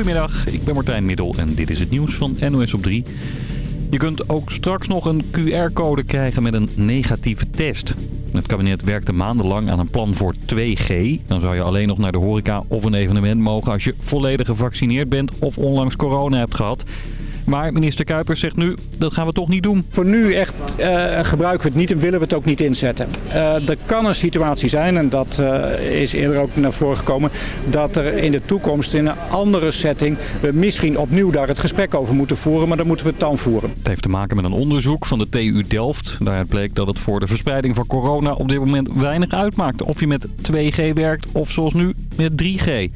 Goedemiddag, ik ben Martijn Middel en dit is het nieuws van NOS op 3. Je kunt ook straks nog een QR-code krijgen met een negatieve test. Het kabinet werkte maandenlang aan een plan voor 2G. Dan zou je alleen nog naar de horeca of een evenement mogen als je volledig gevaccineerd bent of onlangs corona hebt gehad. Maar minister Kuipers zegt nu, dat gaan we toch niet doen. Voor nu echt uh, gebruiken we het niet en willen we het ook niet inzetten. Uh, er kan een situatie zijn, en dat uh, is eerder ook naar voren gekomen... dat er in de toekomst in een andere setting... we misschien opnieuw daar het gesprek over moeten voeren, maar dan moeten we het dan voeren. Het heeft te maken met een onderzoek van de TU Delft. Daaruit bleek dat het voor de verspreiding van corona op dit moment weinig uitmaakt... of je met 2G werkt of zoals nu met 3G.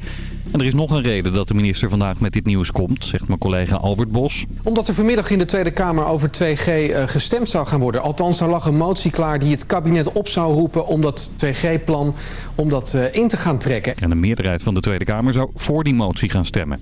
En er is nog een reden dat de minister vandaag met dit nieuws komt, zegt mijn collega Albert Bos. Omdat er vanmiddag in de Tweede Kamer over 2G uh, gestemd zou gaan worden. Althans, er lag een motie klaar die het kabinet op zou roepen om dat 2G-plan om dat uh, in te gaan trekken. En de meerderheid van de Tweede Kamer zou voor die motie gaan stemmen.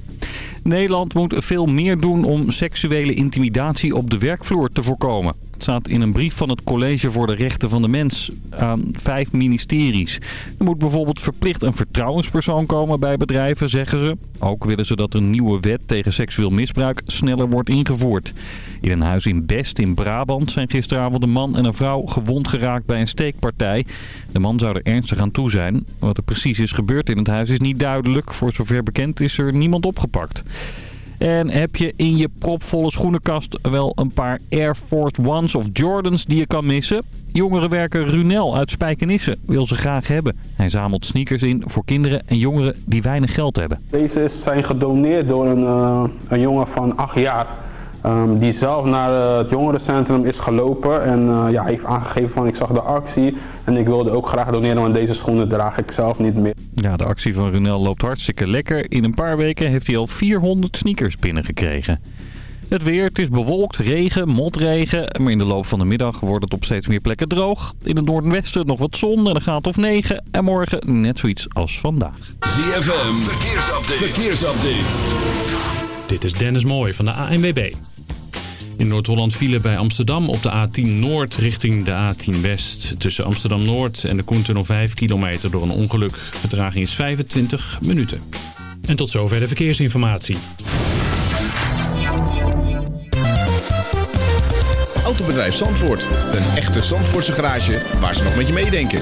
Nederland moet veel meer doen om seksuele intimidatie op de werkvloer te voorkomen. Staat in een brief van het College voor de Rechten van de Mens aan vijf ministeries. Er moet bijvoorbeeld verplicht een vertrouwenspersoon komen bij bedrijven, zeggen ze. Ook willen ze dat een nieuwe wet tegen seksueel misbruik sneller wordt ingevoerd. In een huis in Best in Brabant zijn gisteravond een man en een vrouw gewond geraakt bij een steekpartij. De man zou er ernstig aan toe zijn. Wat er precies is gebeurd in het huis is niet duidelijk. Voor zover bekend is er niemand opgepakt. En heb je in je propvolle schoenenkast wel een paar Air Force Ones of Jordans die je kan missen? Jongerenwerker Runel uit Spijkenisse wil ze graag hebben. Hij zamelt sneakers in voor kinderen en jongeren die weinig geld hebben. Deze zijn gedoneerd door een, uh, een jongen van 8 jaar. Um, die zelf naar uh, het jongerencentrum is gelopen en uh, ja, heeft aangegeven van ik zag de actie en ik wilde ook graag doneren, want deze schoenen draag ik zelf niet meer. Ja, de actie van Runel loopt hartstikke lekker. In een paar weken heeft hij al 400 sneakers binnengekregen. Het weer, het is bewolkt, regen, motregen. Maar in de loop van de middag wordt het op steeds meer plekken droog. In het noordwesten nog wat zon en een graad of 9. En morgen net zoiets als vandaag. ZFM, verkeersupdate. verkeersupdate. Dit is Dennis Mooij van de ANWB. In Noord-Holland vielen bij Amsterdam op de A10 Noord richting de A10 West. Tussen Amsterdam Noord en de Koentunnel 5 kilometer door een ongeluk. Vertraging is 25 minuten. En tot zover de verkeersinformatie. Autobedrijf Zandvoort. Een echte Zandvoortse garage waar ze nog met je meedenken.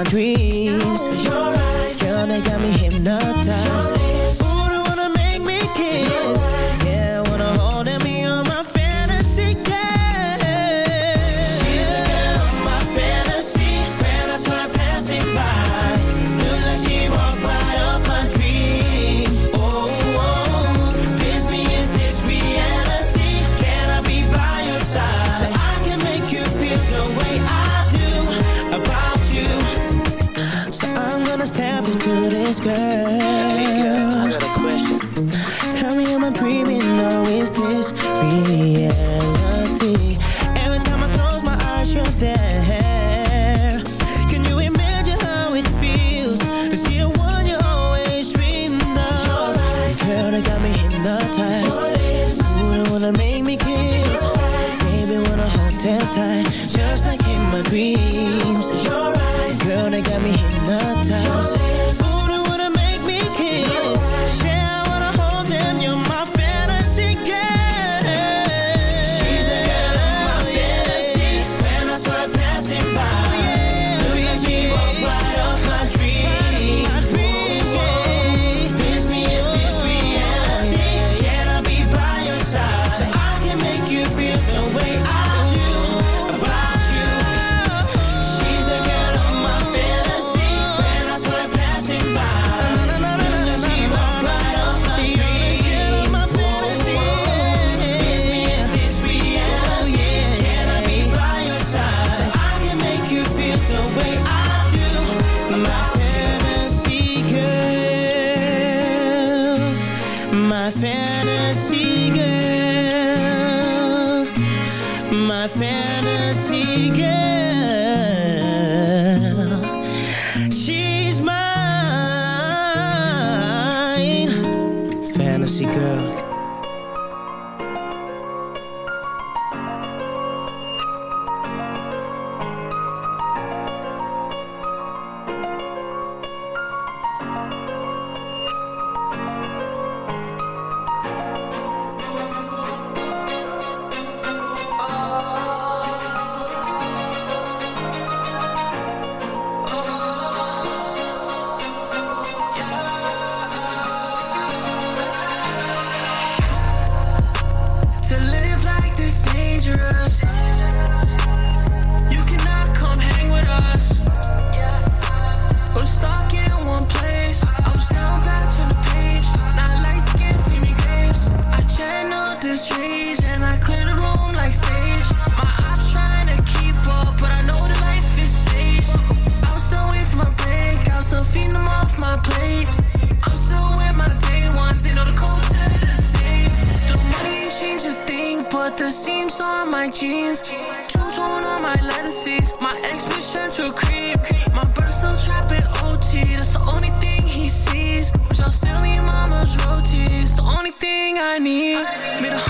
My dreams. phone on my legacies, My ex bitch turned to creep. My brother still trapping OT. That's the only thing he sees. Which I'm still in mama's rotis, The only thing I need. Made a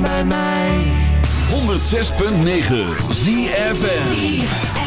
bij mij. 106.9 ZFN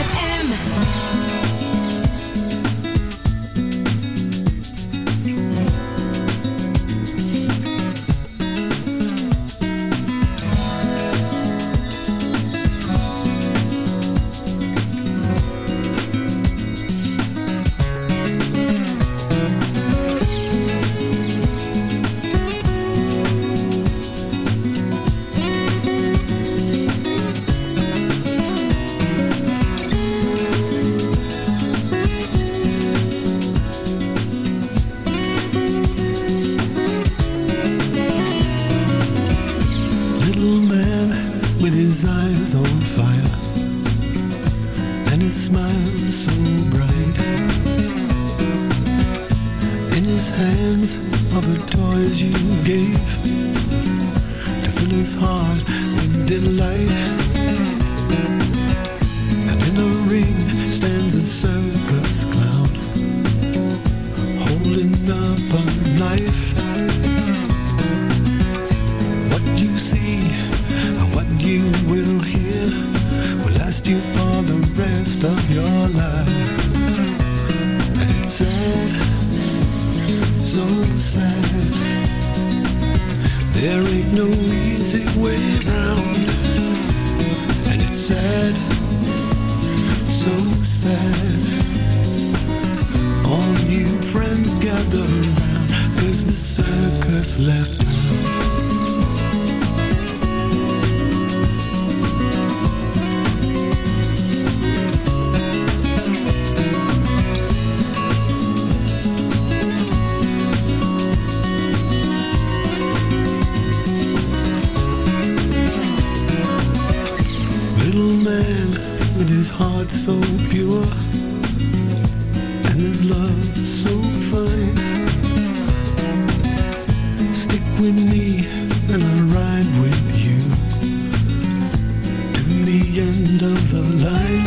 end of the line.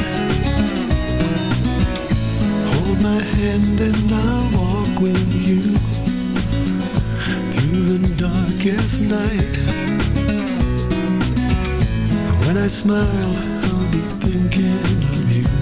Hold my hand and I'll walk with you Through the darkest night. When I smile I'll be thinking of you.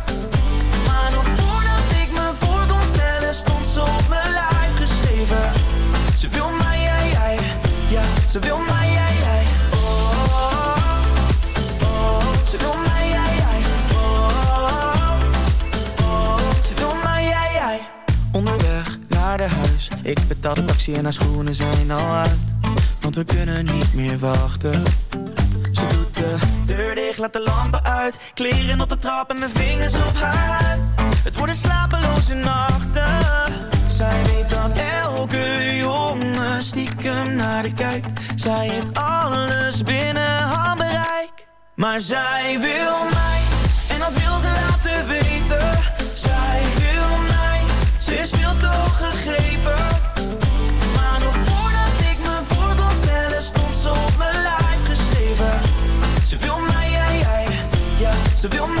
Ze wil mij, jij, jij Ja, ze wil mij, jij, jij Oh, Ze wil mij, jij Oh, Ze wil mij, jij, jij Onderweg naar de huis. Ik betaal de taxi en haar schoenen zijn al uit. Want we kunnen niet meer wachten. Ze doet de deur dicht, laat de lampen uit. Kleren op de trap en mijn vingers op haar huid. Het worden slapeloze nachten Zij weet dat elke jongen stiekem naar de kijkt. Zij heeft alles binnen handbereik Maar zij wil mij En dat wil ze laten weten. Zij wil mij Ze is veel te hoog gegrepen. Maar nog voordat ik me voor kon stellen Stond ze op mijn lijf geschreven. Ze wil mij, jij, jij Ja, ze wil mij,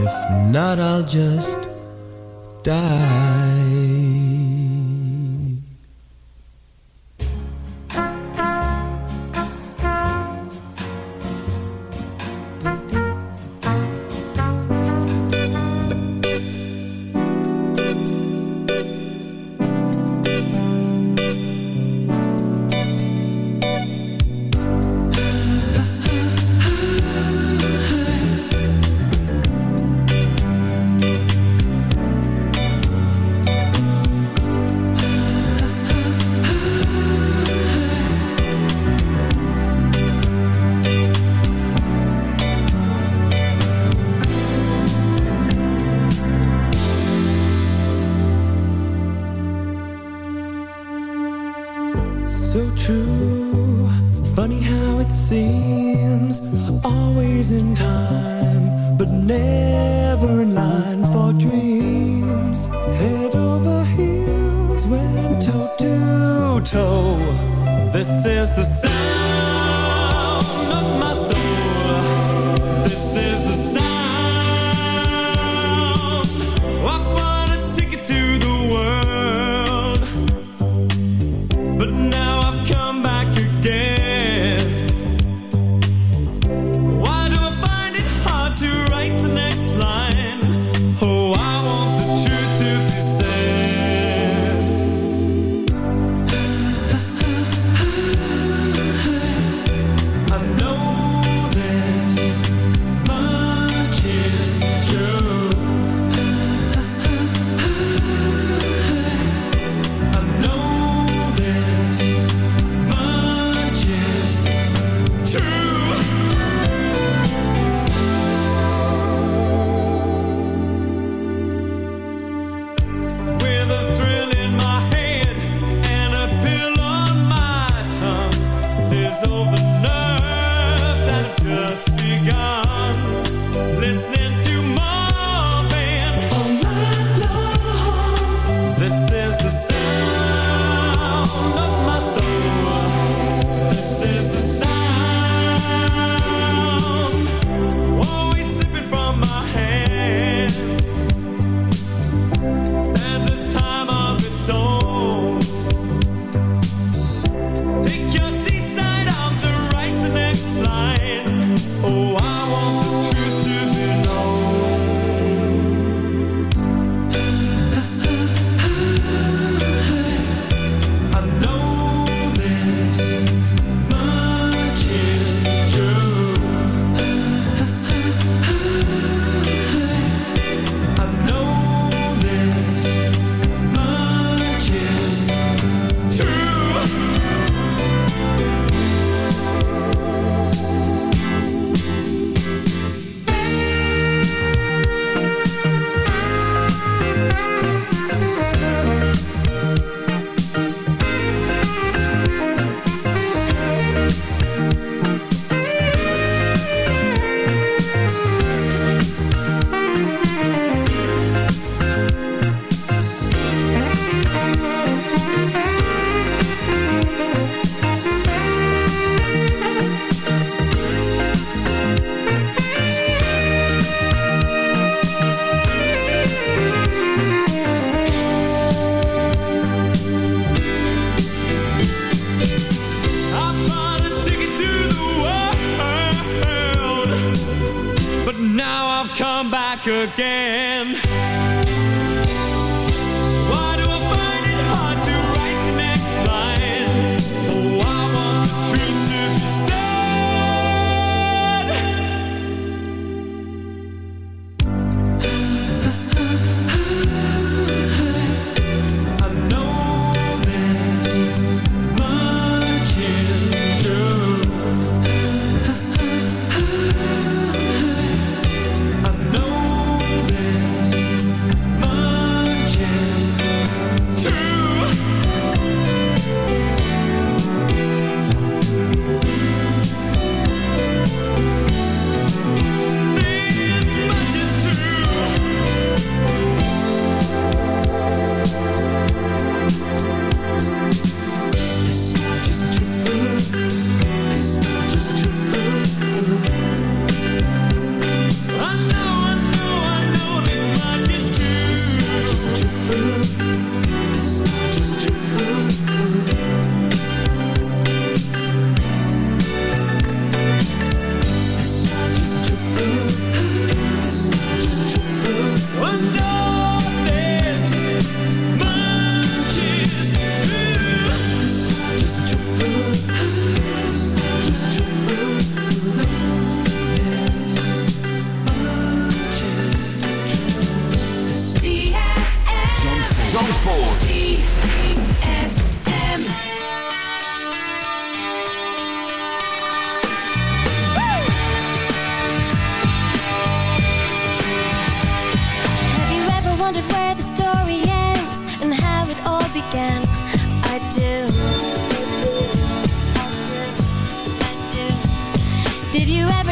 If not, I'll just die.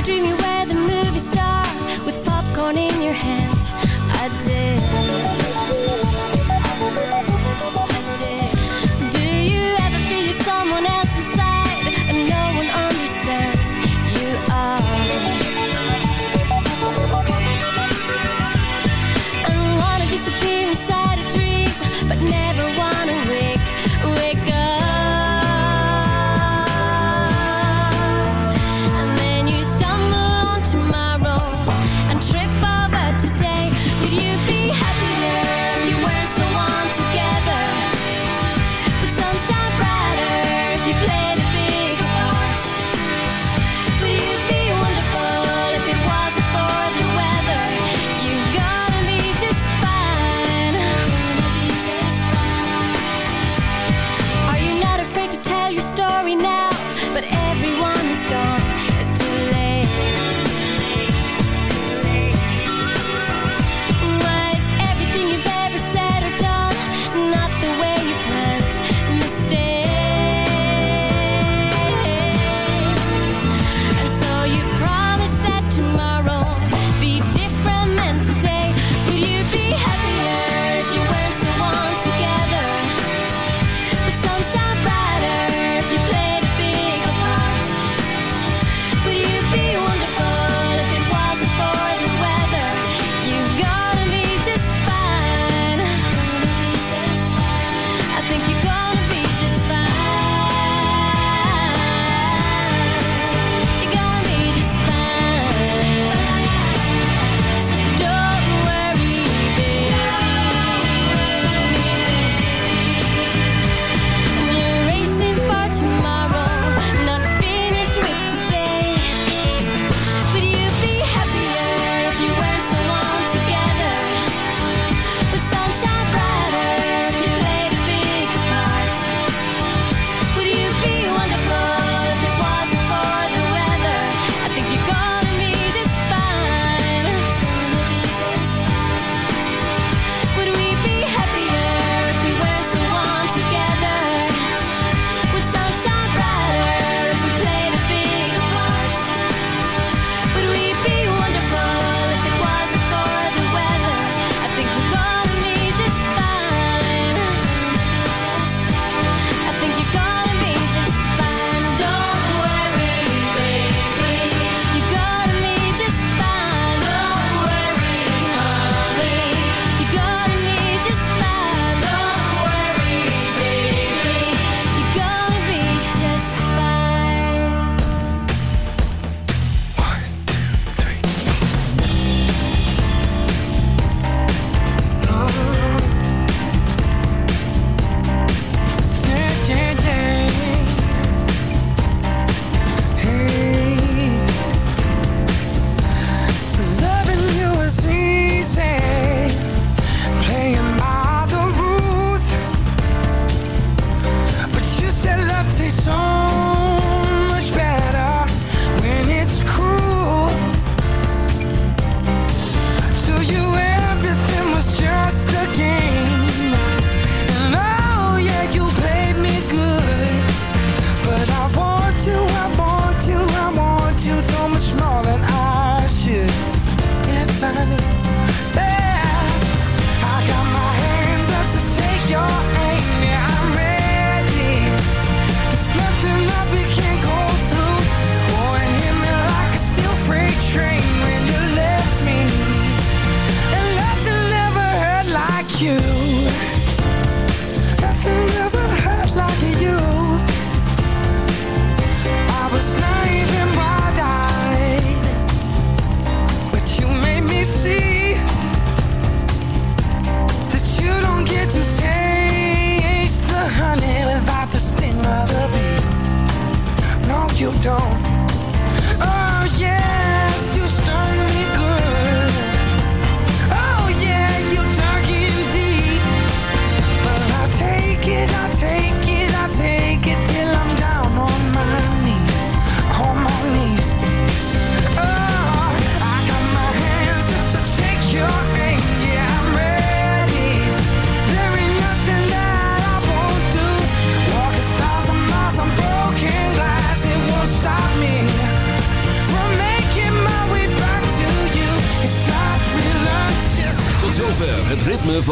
Dream you